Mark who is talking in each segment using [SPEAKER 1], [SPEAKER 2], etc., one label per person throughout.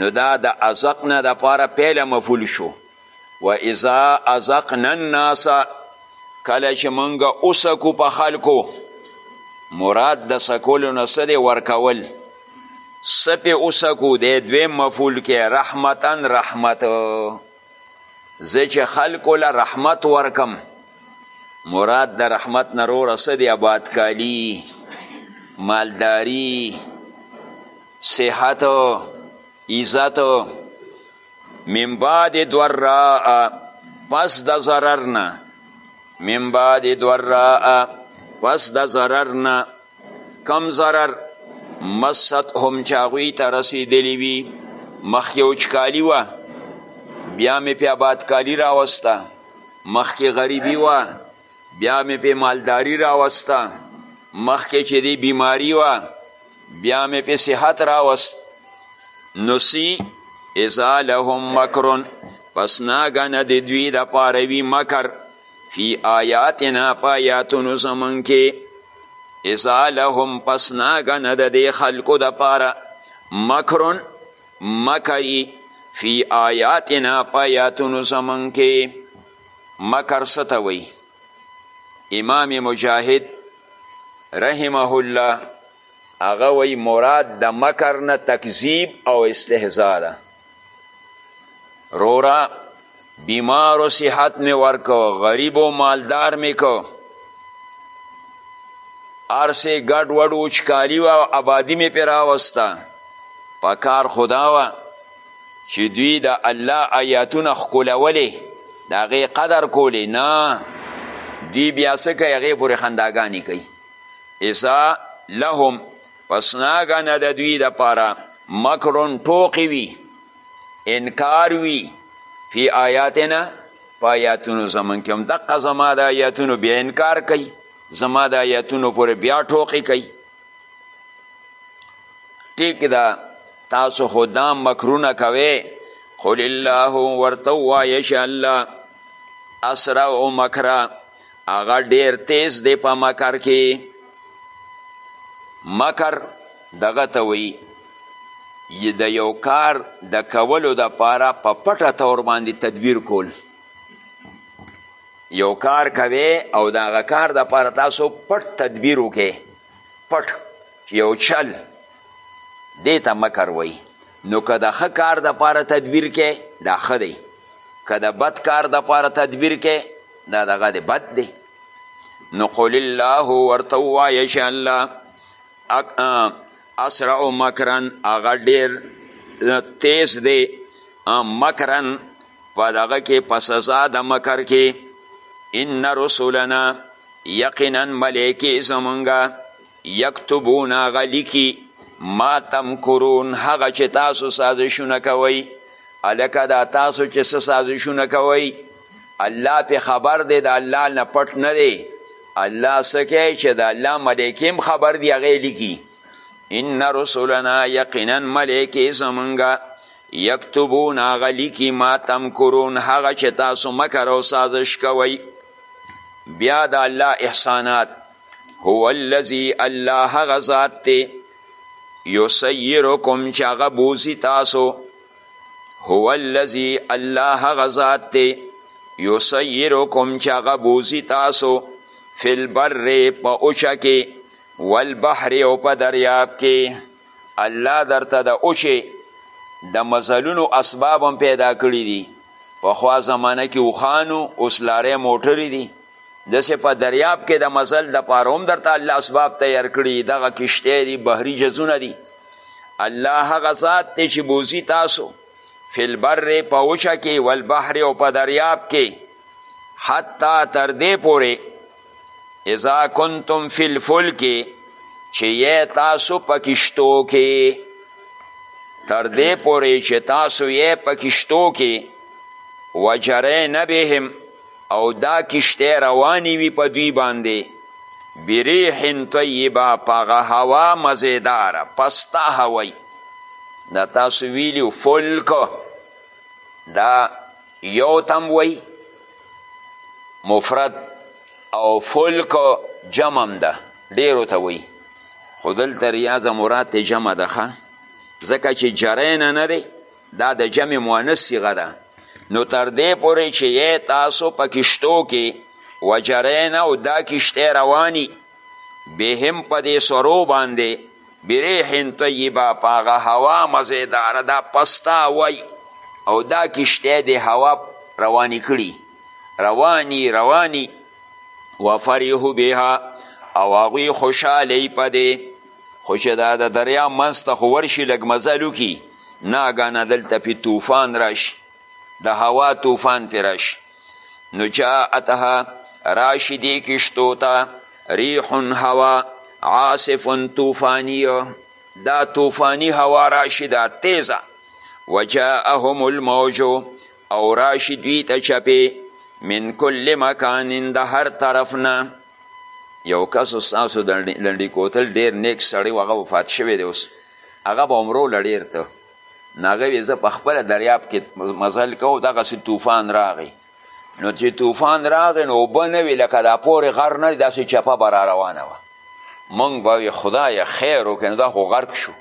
[SPEAKER 1] نو دا د ازقنا د پاره پیله مفول شو و اذا ازقنا الناس کله چې مونږ اوسکو په خلکو مراد د سکولو نه څه دی ورکول څه پې اوسکو دی دویم مفول کې رحمتا رحمت زه چې خلکو له رحمت ورکم مراد د رحمت نه روره څه دی آبادکالي مالداري صحت عزت من بعد دراء پس د ضرر نه من بعد دراء پس د ضرر نه کم ضرر مست هم چې هغوی ته رسېدلي وي مخکې وچکالي وه بیا مې پې آبادکالي راوسته مخکې غریبي وه بیا مې پې مالداری راوسته مخکې چې دی بیماری وه بیا مې پې صحت راوست نسی اذا لهم مکرون پس ناګنه د دوی د پاروي مکر فی آیاتنا په آیاتونو زمونږ کې اذا لهم پس ناګنه د دې خلکو د پاره مکرون مکری فی آیاتنا په آیاتونو زمونږ کې مکر څه ته وایي امام مجاهد رحمه الله هغه وایي مراد د مکر نه تکذیب او استهزا ده رورا بیمار و صحت می ورکو غریب و مالدار می کو ارسه ګډ وډ وچکالی و آبادی می پی راوسته پکار خدا وه چې دوی د الله آیاتونه ښکلولې د هغې قدر کولې نه دوی بیا څه کوي هغې پورې خنداګانې کوي اذا لهم پس ناګنه د دوی دپاره مکرون ټوقې وي انکار وي فی آیاتنا په آیاتونو زمون کې هم دقه زما د آیاتونو بیا انکار کوي زما د آیاتونو پورې بیا ټوقې کوي ټیک ده تاسو خو دا مکرونه کوئ قل الله ورته ووایه چې الله اسرع او مکره هغه ډیر تیز دی په مکر کې مکر دغه ته وایي د یو کار د کولو دپاره په پټه طور باندې تدبیر کول یو کار کوي او د هغه کار دپاره تاسو پټ تدبیر وکړئ پټ یو چل دې ته مکر وایي نو که د ښه کار دپاره تدبیر کې دا ښه دی که د بد کار دپاره تدبیر کې دا دغه د بد دی نو قل الله ورته ووایه چې الله اسرع مکرن هغه ډېر تیز دی مکرن په دغه کې په سزا د مکر کې ان رسولنا یقینا ملائکه زمونږه یکتبون هغه لیکي ما تمکرون هغه چې تاسو سازشونه کوئ هلکه دا تاسو چې څه سازشونه کوئ الله پې خبر دی د الله نه پټ نه دی الله څه کوي چې د الله ملایکې هم خبر دي هغه لیکي ان رسولنا یقینا ملایکې زمونږه یکتبون هغه لیکي ما تمکرون هغه چې تاسو مکر او سازش کوئ بیا د الله احسانات هو الذي الله هغه ذات دی یسیرکم چې هغه بوزي تاسو هو الذي الله هغه ذات دی یسیرکم چې هغه بوزي تاسو فی البر په اوچه کې والبحر او په دریاب کې الله درته د اوچې د مزلونو اسباب هم پیدا کړي دي پخوا زمانه کې اوښانو اوس لارې موټرې دي داسې په دریاب کې د مزل دپاره هم درته الله اسباب تیار کړي دغه کشتۍ دي بحري جزونه دي الله هغه ذات دی چې بوزي تاسو فی البر په وچه کې والبحر او په دریاب کې حتی تر دې پورې اذا کنتم فی الفلک چې یې تاسو په کشتو کې تر دې پورې چې تاسو یې په کشتو کې وجرین بهم او دا کشتې روانې وي په دوی باندې بریح طیبه پغه هوا مزیداره پستا هوای دا تاسو ویلیو فلک دا یو تم وی مفرد او فلک جمع ده ډیرو ته وایي خو دلته ریاض مراد ته جمع ده ښه ځکه چې جرین نه دی دا د جمع مؤنث صیغه ده نو تر دې پورې چې یې تاسو په کشتو کې وجرین او دا کشتۍ رواني بهم په دې سرو باندې بریح طیبه په هغه هوا مزیداره دا پستا وای او دا کشته د هوا رواني کړي رواني رواني وفرحو بها او هغوی خوشحاله په دی خو چې دا د دریا منځ ته خو ورشي لږ مزل وکړي ناګانه دلته پې طوفان راشي د هوا طوفان پې راشي نو جاءتها راشي دې کشتو ته ریح هوا عاصف طوفانی دا طوفانی هوا راشي دا تیزه وجاءهم الموج او راشي دوی ته چپې من کل مکان د هر طرف نه یو کس ستاسو د لنډي کوتل ډیر نیک سړی و هغه وفات شوی دی اوس هغه به عمرو له ډیر ته نو هغه وی زه په خپل دریاب کې مزل کوم دغسې طوفان راغی نو چې طوفان راغی نو اوبه نه وي لکه دا پورې غر نه دی داسې چپه به را روانه وه موږ به وي خدایه خیر وکړي نو دا خو غرق شو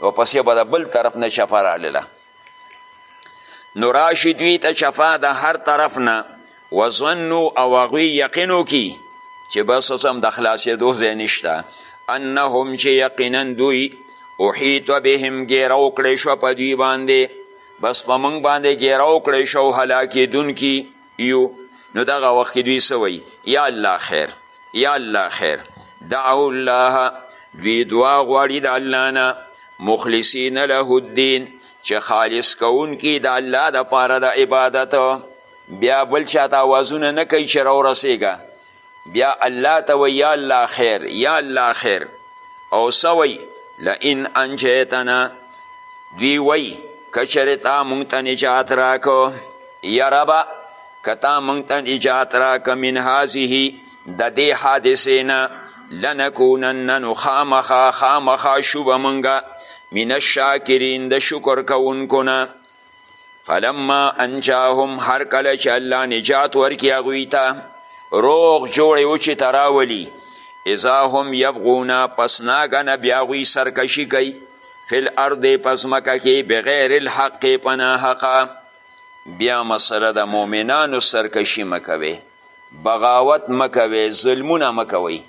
[SPEAKER 1] ورپسې به د بل طرف نه چپه رالله نو راشي دوی ته چپه د هر طرف نه وظنو او هغوی یقین وکړي چې بس اوس هم د خلاصېدو ځای نشته انهم چې یقینا دوی احیط بهم ګیره وکړی شوه په دوی باندې بس په موږ باندې ګیره وکړی شو هلاکېدونکي یو نو دغه وخت دوی سوی یا الله خیر یا الله خیر دعو الله دوی دعا غواړي د الله نه مخلصین له الدین چې خالص کوونکي د الله دپاره د عبادت بیا بل چاته آوازونه نه کوي چې راورسېږه بیا الله ته وایي یا الله خیر یا الله خیر او څه وایي لئن انجیتنا دوی وایي که چېرې تا موږ ته نجات راکړو یا ربه که تا موږ ته نجات راکړه من هذه د دې حادثې نه لنکونن نو خامخا خامخا شو به موږ من الشاکرین د شکر کوونکو نه فلما انجاهم هر کله چې الله نجات ورکړي هغوی ته روغ جوړ یې وچې ته راولي اذا هم یبغونه پس ناګنه بیا هغوی سرکشي کوي فی الارض په ځمکه کې بغیر الحق په ناحقه بیا مسله د مؤمنانو سرکشي مه کوئ بغاوت مکوي ظلمونه مکوي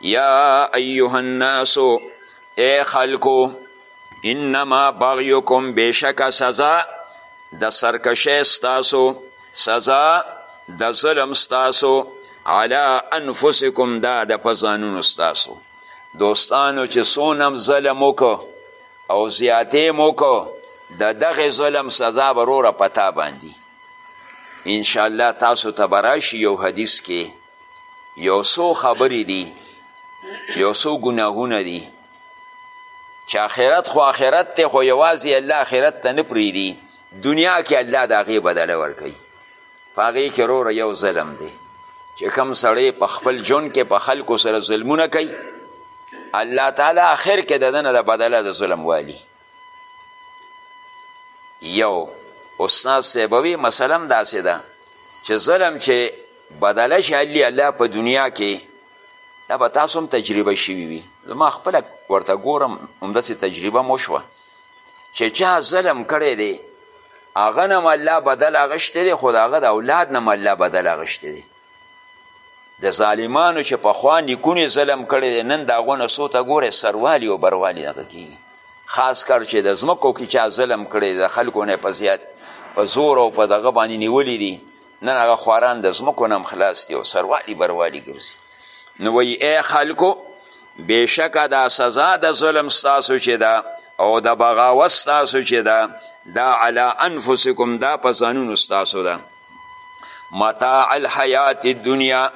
[SPEAKER 1] یا ایها الناس ای خلکو انما بغیکم بشک سزا د سرکشی ستاسو سزا د ظلم ستاسو علی انفسکم دا د په ځانونو ستاسو دوستانو چې څونه ظلم وکړو او زیاتې مو کو د دغه ظلم سزا وروره پتا باندې انشاءالله تاسو ته به راشي یو حدیث کې یو څو خبرې دي یو څو ګناهونه دي چې آخرت خو آخرت دی خو یوازې الله آخرت ته نه پرېږدي دنیا کې الله د هغې بدله ورکوي په هغې کې روره یو ظلم دی چې کم سړی په خپل ژوند کې په خلکو سره ظلمونه کوي الله تعالی آخر کې د دنه د بدله د ظلم والی یو استاد صاحب وی مثلا داسې ده چې ظلم چې بدله شي الله په دنیا کې دا به تاسو هم تجربه شوي وي زما خپله ورته ګورم همداسې تجربه مو شوه چې چا ظلم کړی دی هغه نه هم الله بدل اخیستی دی خو د هغه د اولاد نه هم الله بدل اخیستی دی د ظالمانو چې پخوا نیکونې ظلم کړی دی نن د هغو نسو ته ګوره سروالي او بروالي دغه کېږي خاص کر چې د ځمکو کې چا ظلم کړی د خلکو نه په زیات په زور او په دغه باندې نیولي دي نن هغه خواران د ځمکو نه هم خلاص دي او سروالي بروالي ګرځي نو وایي ای خلکو بېشکه دا سزا د ظلم ستاسو چې ده او د بغاوت ستاسو چې ده دا علی انفسکم دا په ځانونو ستاسو ده متاع الحیات الدنیا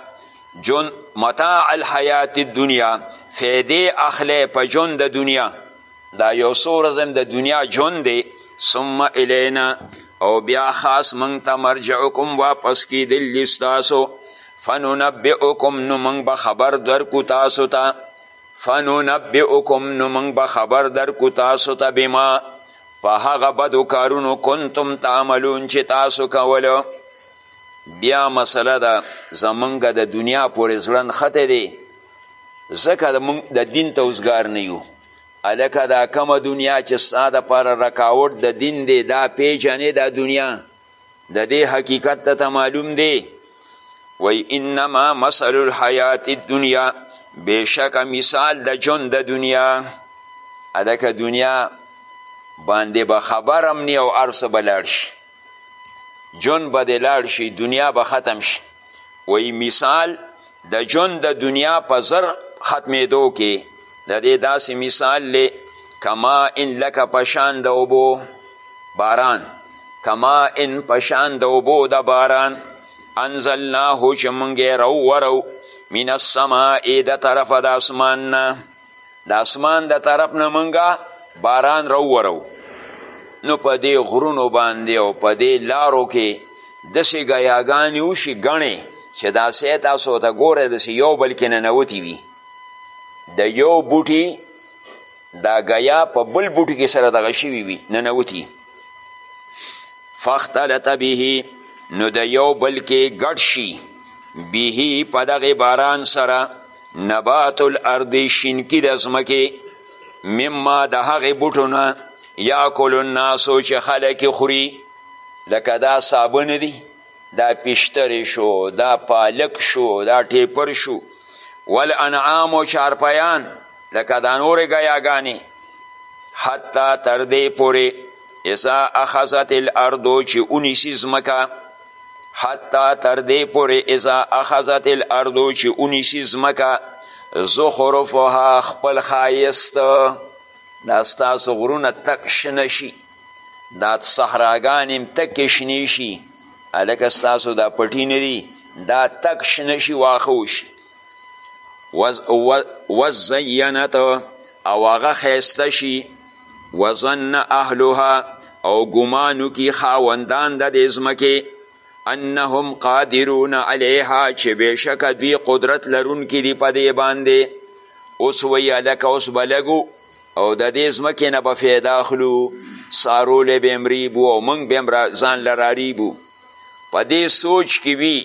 [SPEAKER 1] جون متاع الحیات الدنیا فیدی اخلی په جون د دنیا دا یو سورزم د دنیا جون دی ثم الینا او بیا خاص منگ تا مرجعکم واپس کی دل لستاسو فننبئکم نو منگ به خبر در کو تاسو تا فننبئکم نو منگ به خبر در کو تاسو تا بما په هغه بدو کارونو کنتم تعملون چې تاسو کولو بیا مسله ده زمونږ د دنیا پورې زړه نښتی دی ځکه موږ د دین ته اوزګار نه یو هلکه دا کومه دنیا چې ستا دپاره رکاوټ د دین دی دا پیژنې دا دنیا د دې حقیقت ته معلوم دی وی انما مثل الحیات الدنیا بشک مثال د جون د دنیا الکه دنیا باندې به خبر هم نی او ارس به لاړ شي جون به د لاړ شي دنیا به ختم شي وی مثال د جون د دنیا په زر ختمیدو کې د دې داسې مثال لی کما ان لکه پشان د اوبو باران کما ان پشان د اوبو د باران انزلناه چې مونږ یې راوورو من السماء د طرفه د اسمان نه د اسمان د طرف نه مونږه باران راوورو نو په دې غرونو باندې او په دې لارو کې داسې ګیاګانې وشي ګڼې چې دا سه تاسو ته ګوره داسې یو بل کې ننوتي وي د یو بوټي دا ګیا په بل بوټي کې سره دغه شوي وي ننوتي فاختلط به نو د یو بل کې ګډ شي به په دغه باران سره نبات الارض شینکی د ځمکې مما د هغې بوټو نه یاکل الناسو چې خلک خوري لکه دا سابه نه دي دا پیشترې شو دا پالک شو دا ټیپر شو والانعام و چارپیان لکه دا نورې ګیاګانې حتی تر دې پورې اذا اخذت الارض چې ونیسي ځمکه حتی تر دې پورې اذا اخذت الارض چې ونیسي ځمکه زخرفها خپل ښایست دا ستاسو غرونه تک شنه شي دا صحراګانې هم تکې شنې شي هلکه ستاسو دا پټي نه دي دا تک شنه شي واښه وشي وزینت او هغه خیسته شي وظن اهلها او ګمانو کی خاوندان د دې ځمکې انهم قادرون علیها چې بېشکه دوی قدرت لرونکي دي په دې باندې اوس وایي هلکه اوس به لږو او د دې ځمکې نه به فایده اخلو څارولی به هم ریبو او موږ به هم ځان له راریبو په دې سوچ کې وي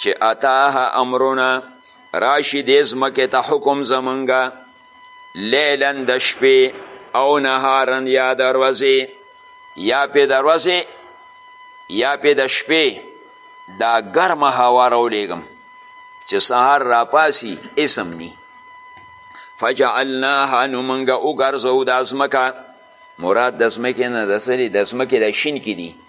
[SPEAKER 1] چې اتاها امرونه راشي دې ځمکې ته حکم زمونږه لیلا د شپې او نهارا یا د ورځې یا پې د ورځې یا پې د شپې دا ګرمه هوا راولیږم چې سهار راپاسي اسم نی فجعلناها نو مونږه وګرځو دا ځمکه مراد د ځمکې نه د سري د ځمکې د شین کې دي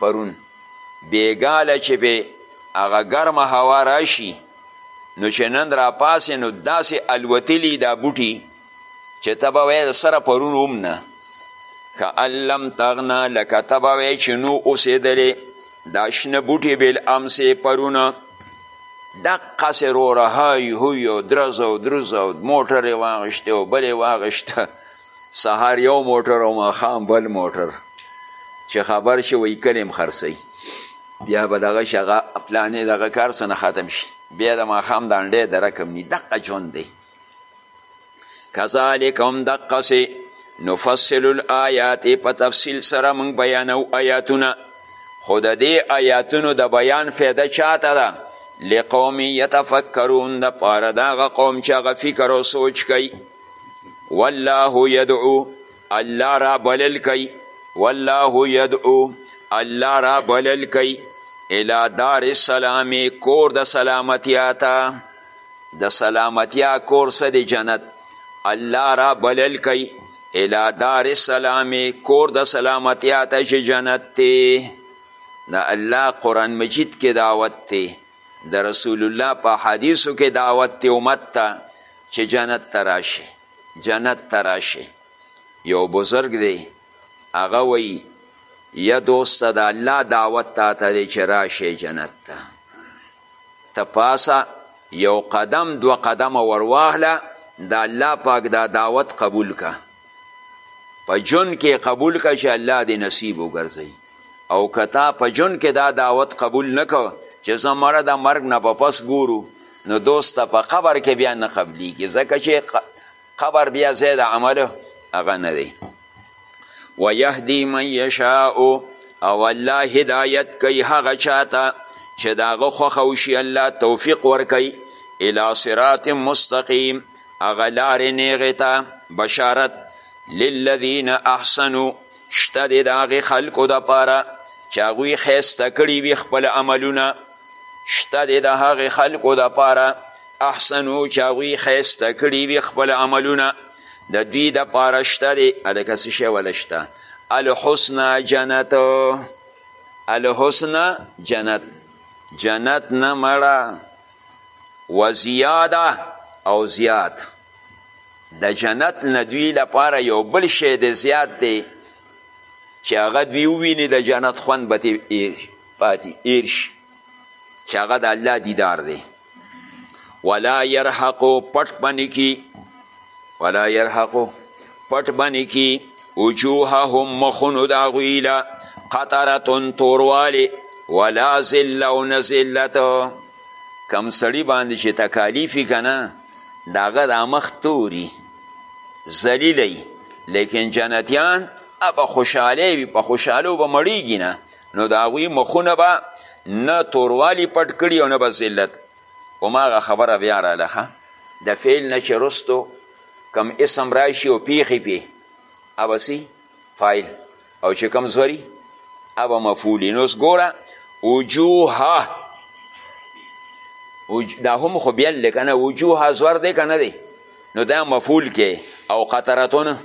[SPEAKER 1] پرون بیګاله چې به هغه ګرمه هوا راشي نو چې نن راپاسې نو داسې الوتلي دا بوټي چې ته به وایې سره پرون هم نه که لم تغنا لکه ته به وایې چې نو اوسېدلې دا شنه بوټي بالامسې پرونه دقسې روره های هوی او درز او دروز او موټر یې واغېشته او بل یې واغېشته سهار یو موټر او ماښام بل موټر چې خبر شي وایي کلی هم خرڅوي بیا به دغه شي هغه پلانې دغه کار څه نه ختم شي بیا د ماښام د انډې درک هم ني دقه ژوند دی کذالک هم دقسې نفصل الآیات په تفصیل سره موږ بیانو آیاتونه خو د دې آیاتونو د بیان فایده چاته ده لقوم یتفکرون د پاره د هغه قوم چې هغه فکر او سوچ کوي والله یدعو الله را بلل کوي والله یدعو الله را بلل کوي الی دار السلام کور د سلامتیا ته د سلامتیا کور څه دی جنت الله را بلل کوي الی دار السلام کور د سلامتیا ته چې جنت دی د الله قرآن مجید کې دعوت دی د رسول الله په حدیثو کې دعوت دی امت ته چې جنت ته راشي جنت ته راشي یو بزرګ دی هغه وایي یا دوسته د الله دعوت تا ته دی چې راشي جنت ته ته پاسه یو قدم دو قدم ورواهله د الله پاک دا دعوت قبول که په جون کې قبول که چې الله دې نصیب وګرځوي او که تا په جون کې دا دعوت قبول نکو چې زه مړه د مرګ نه په پس ګورو نو دوسته په قبر کې بیا نه قبلیږي ځکه چې قبر بیا ځای د عمل هغه نه دی ویهدی من یشاء او الله هدایت کوي هغه چاته چې د هغه خوښه وشي الله توفیق ورکوي الی صراط مستقیم هغه لارې نیغې ته بشارت للذین احسنو شته دی د هغې خلکو دپاره چې هغوی ښایسته کړي وي خپل عملونه شته دی د هغې خلکو دپاره احسنو چې هغوی ښایسته کړي وي خپل عملونه د دوی دپاره شته دی هلکه څه شی وله شته الحسنه جنت الحسنه جنت جنت نه مړه و زیاده او زیات د جنت نه دوی لپاره یو بل شی دی زیات دی چې هغه دوی وویني د جنت خوند به پاتې ایر شي چې هغه د الله دیدار دی ولا یرحقو پټ بنې کی ولا یرحقو پټ بنې کی وجوههم مخونو د هغوی له قطرتون توروالی ولا ذله او نه ذلت کم سړي باندې چې تکالیف وي که نه د هغه دا مخ توري ذلیله وي لیکن جنتیان به خوشحاله وي په خوشحالو به مړیږي نه نو د هغوی مخونه به نه توروالي پټ کړي او نه به ذلت هماغه خبره بیا رالخه د فعل نه چې رستو کم اسم راشي او پیښې پې ابسي فایل او چې کوم زوري هغه مفعول نو اوس ګوره وجوها دا هم خو بیل دی که نه وجوها زور دی که نه دی نو دا مفعول کې او قطرتون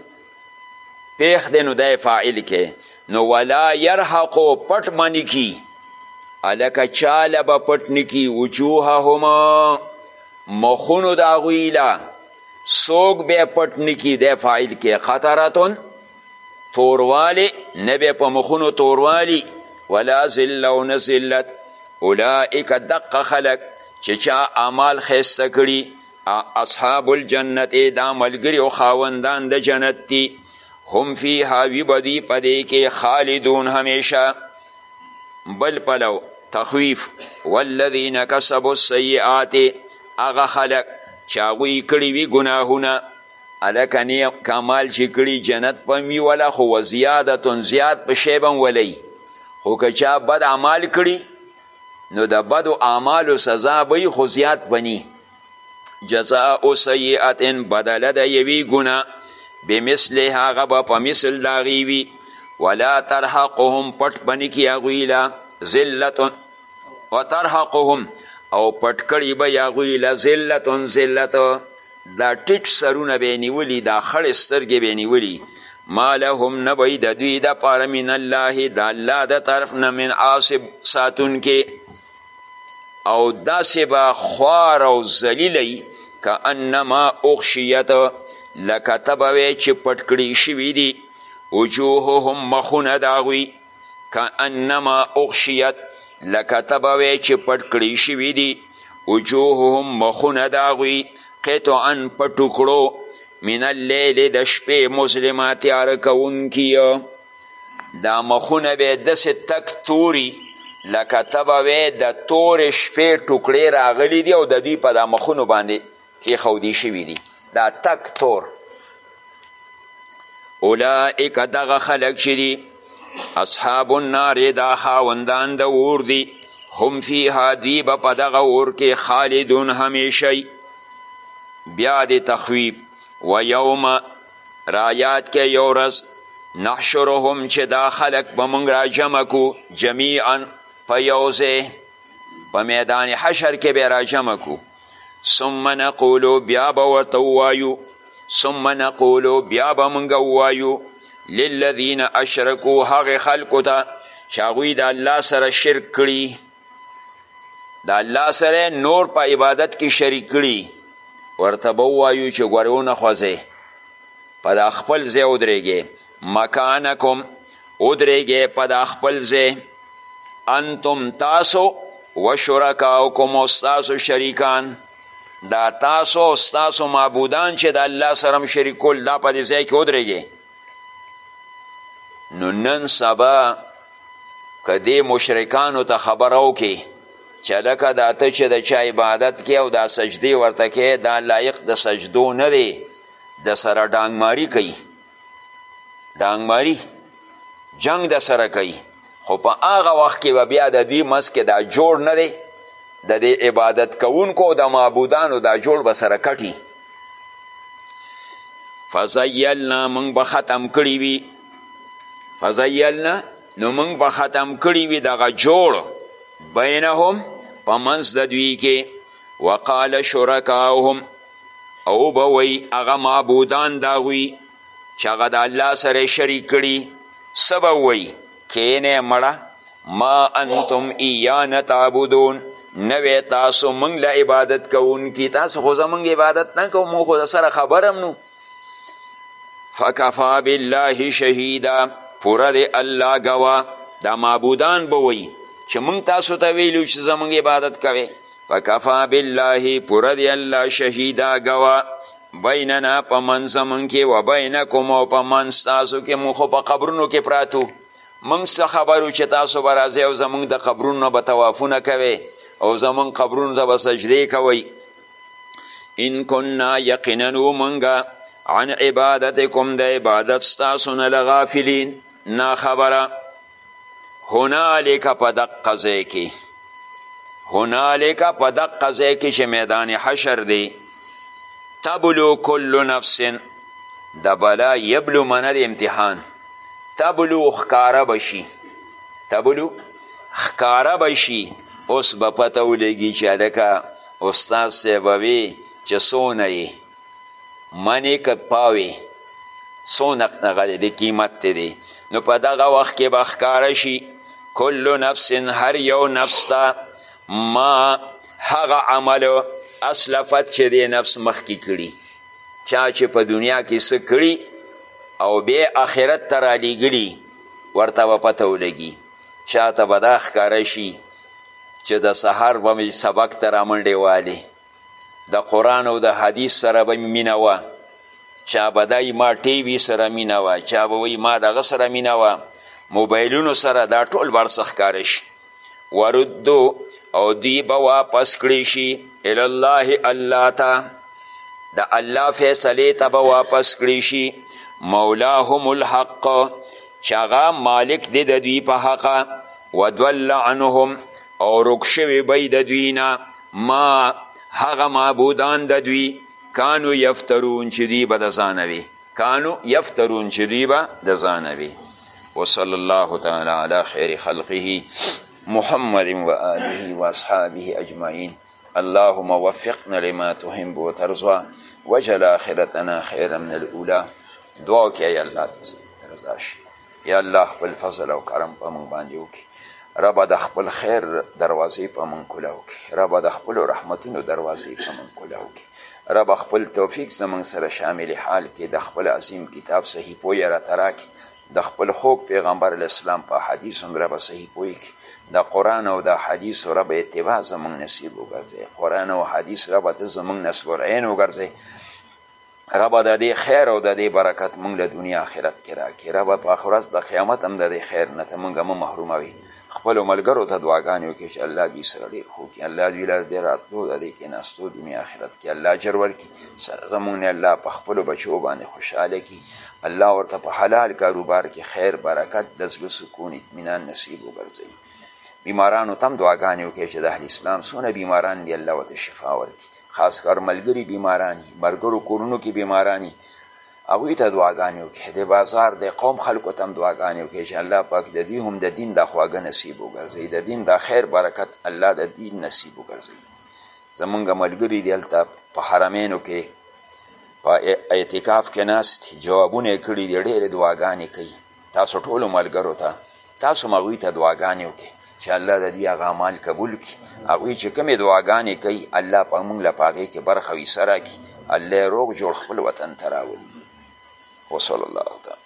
[SPEAKER 1] پیخ دی نو دا فاعل کې نو ولا یرحقو پټ منی کی الکه چاله به پټ نکی وجوههما مخونو د هغوی له څوک به پټ نکی دی فاعل کې قطرتون توروالی نه به په مخونو توروالی ولا ذله او نه ذلت اولئک دقه خلک چې چا اعمال ښایسته کړي اصحاب الجنت دا ملګري او خاوندان د جنت دي هم فیها وی بدی په دې کې خالدون همیشه بل پلو تخویف والذین کسبوا السیئات هغه خلک چې هغوی کړي وي ګناهونه هلکه نیک کمال چې کړي جنت په می ولا خو وزیادتون زیات په شی به ولي خو که چا بد اعمال کړي نو د بدو اعمالو سزا به خو زیات بني جزاء سیئت بدله د یوې ګناه بمثل هغه به په مثل د هغې وي ولا ترحقهم پټ به نه کړي هغوی له ذلت وترحقهم او پټ کړي به یې هغوی له ذلت ذلت دا ټیټ سرونه به نیولی دا خړې سترګې به نیولی ما لهم نبی د دوی د پاره من الله د الله د طرف نه من عاصب ساتونکي او داسې به خوار او ذلیلی که انما اغشیت لکه ته به وی چې پټ کړی شوي دي وجوههم مخونه د هغوی کانما اغشیت لکه ته به وایې چې پټ کړی شوي دي وجوههم مخونه د هغوی قطعا په ټوکړو من اللیل د شپې مظلمه تیاره کوونکي دا مخونه به داسې تک توري لکه ته به وایې د تورې شپې ټوکړې راغلي دي او د دوی په دا مخونو باندې کېښودې شوي دي دا تک تور اولئک دغه خلک چې دي اصحاب النار دا خاوندان د اور دي هم فیها دوی به په دغه اور کې خالدون همیشه بیا د تخویب و یوم رایات کې یو ورځ نحشرهم چې دا خلک به موږ را جمع کو جمیعا په یو ځای په میدان حشر کې به را جمع کو ثم نقولو بیا به ورته ووایو ثم نقولو بیا به موږ ووایو للذین اشرکو هغې خلکو ته چې هغوی د الله سره شرک کړي د الله سره نور په عبادت کې شریک کړي ورته به ووایو چې ګورې ونه خوځې په دا خپل ځای ودرېږې مکانکم ودرېږئ په دا خپل ځای انتم تاسو و شرکاؤکم او ستاسو شریکان دا تاسو او ستاسو معبودان چې د الله سره هم شریک کول دا په دې ځای کې ودرېږئ نو نن سبا که دې مشرکانو ته خبره وکړي چې هلکه دا ته چې د چا عبادت کې او دا سجدې ورته کې دا لایق د سجدو نه دی د سره ډانګماري کوي د انګماري جنگ د سره کوي خو په هغه وخت کې به بیا د دې منځ کې دا جوړ نه دی د دې عبادت کوونکو او د معبودانو دا جوړ به سره کټي فزیلنا موږ به ختم کړي وي فزیلنا نو موږ به ختم کړي وي دغه جوړ بینهم په منځ د دوی کې وقال شرکاهم او به وی هغه معبودان د هغوی چې هغه د الله سره شریک کړي څه به وی کینه مړه ما انتم ایانه تعبدون نوې تاسو موږ له عبادت کوونکي تاسو خو زموږ عبادت نه کوو موږ خو د سره خبر هم نو فکفا بالله شهیدا پوره دی الله ګواه دا معبودان به وی چې موږ تاسو ته ویلو چې زموږ عبادت کوئ فکفا بالله پوره دی الله شهیدا ګوا بیننا په منځ زمونږ کې و بینکم او په منځ ستاسو کې مونږ خو په قبرونو کې پراتو مونږ څه خبرو چې تاسو به راځئ او زمونږ د قبرونو به توافونه کوئ او زمونږ قبرونو ته به سجدې کوئ ان کنا یقینا مونږه عن عبادتکم د عبادت ستاسو نه لغافلین نا خبره هنالک په دقه ځای کې هنالک په دقه ځای کې چې میدان حشر دی تبلو کل نفس د بلا یبلو منه د امتحان تبلو ښکاره بشي تبلو ښکاره بشي اوس به پته ولګي چې هلکه استاد صاحب وي چې څونه یې منې که پاوې څو نقنغه دی د قیمت ته دی نو په دغه وخت کې به ښکاره شي کل نفس هر یو نفس ته ما هغه عمل اسلفت چې دی نفس مخکې کړي چا چې په دنیا کې څه کړي او بیا آخرت ته رالیږلي ورته به پته ولګي چا ته به دا ښکاره شي چې د سهار به مې سبق ته رامنډې والې د قرآن او د حدیث سره به مینه وه چا به دای ما ټي وي سره مینه وه چا به وایي ما دغه سره مینه وه موبایلونو سره دا ټول به ارڅه ښکاره شي وردو او دوی به واپس کړی شي الله الله ته د الله فیصلې ته به واپس کړی شي مولاهم الحق چې هغه مالک دی د دوی په حقه ودول عنهم او رک شوی به د دوی نه ما هغه معبودان د دوی کانو یفترون چې دوی به د ځانه وي کانو یفترون چې دوی به د ځانه وي وصلی الله تعالی علی خیر خلقه محمد و آله و اصحابه اجمعین اللهم وفقنا لما تحب وترضى وجل آخرتنا خيرا من الاولى دعا کې یا الله ته رضا شي یا الله خپل فضل او کرم په موږ باندې وکړي رب د خپل خیر دروازې په موږ کوله وکړي رب د خپل رحمتونو دروازې په موږ کوله وکړي رب خپل توفیق زموږ سره شامل حال کې د خپل عظیم کتاب صحیح پوی را تراکي د خپل خوږ پیغمبر علیه السلام په حدیث هم ربه صحیح پوه کړي د قرآن او د حدیث ربه اتباع زمونږ نصیب وګرځي قرآن او حدیث ربه ته زمونږ نصب العین وګرځي ربه د دې خیر او د دې برکت مونږ له دنیا آخرت کې راکړي ربه په ورځ د قیامت هم د دې خیر نه ته مونږ مه محروموي خپلو ملګرو ته دعاګانې وکړي چې الله دوی سره ډېر ښو کړي الله دوی له دې راتلو د دې کېناستو دنیا آخرت کې الله اجر ورکړي سره زمونږ نه الله په خپلو بچو باندې خوشحاله کړي الله ورته په حلال کاروبار کې خیر برکت د زړه سکون اطمینان نصیب وګرځوي بیمارانو ته هم دعاګانې وکړي چې د اهل اسلام څونه بیماران دي الله ورته شفا ورکړي خاص کر ملګري بیماران دي ملګرو کورونو کې بیماران دي هغوی ته دعاګانې وکړي د بازار د قوم خلکو ته هم دعاګانې وکړي چې الله پاک د دوی هم د دین دا خواږه نصیب وګرځوي د دین دا خیر برکت الله د دوی نصیب وګرځوي زمونږ ملګري دي هلته په حرمینو کې په اعتکاف کې ناست دي جوابونه یې کړي دي ډېرې دعاګانې کوي تاسو ټولو ملګرو ته تاسو هم هغوی ته دعاګانې وکړئ چې الله د دوی هغه اعمال قبول کړي هغوی چې کومې دعاګانې کوي الله په موږ له په هغې کې برخه وي سره کړي الله یې روغ جوړ خپل وطن ته راولي وصلی الله تعالی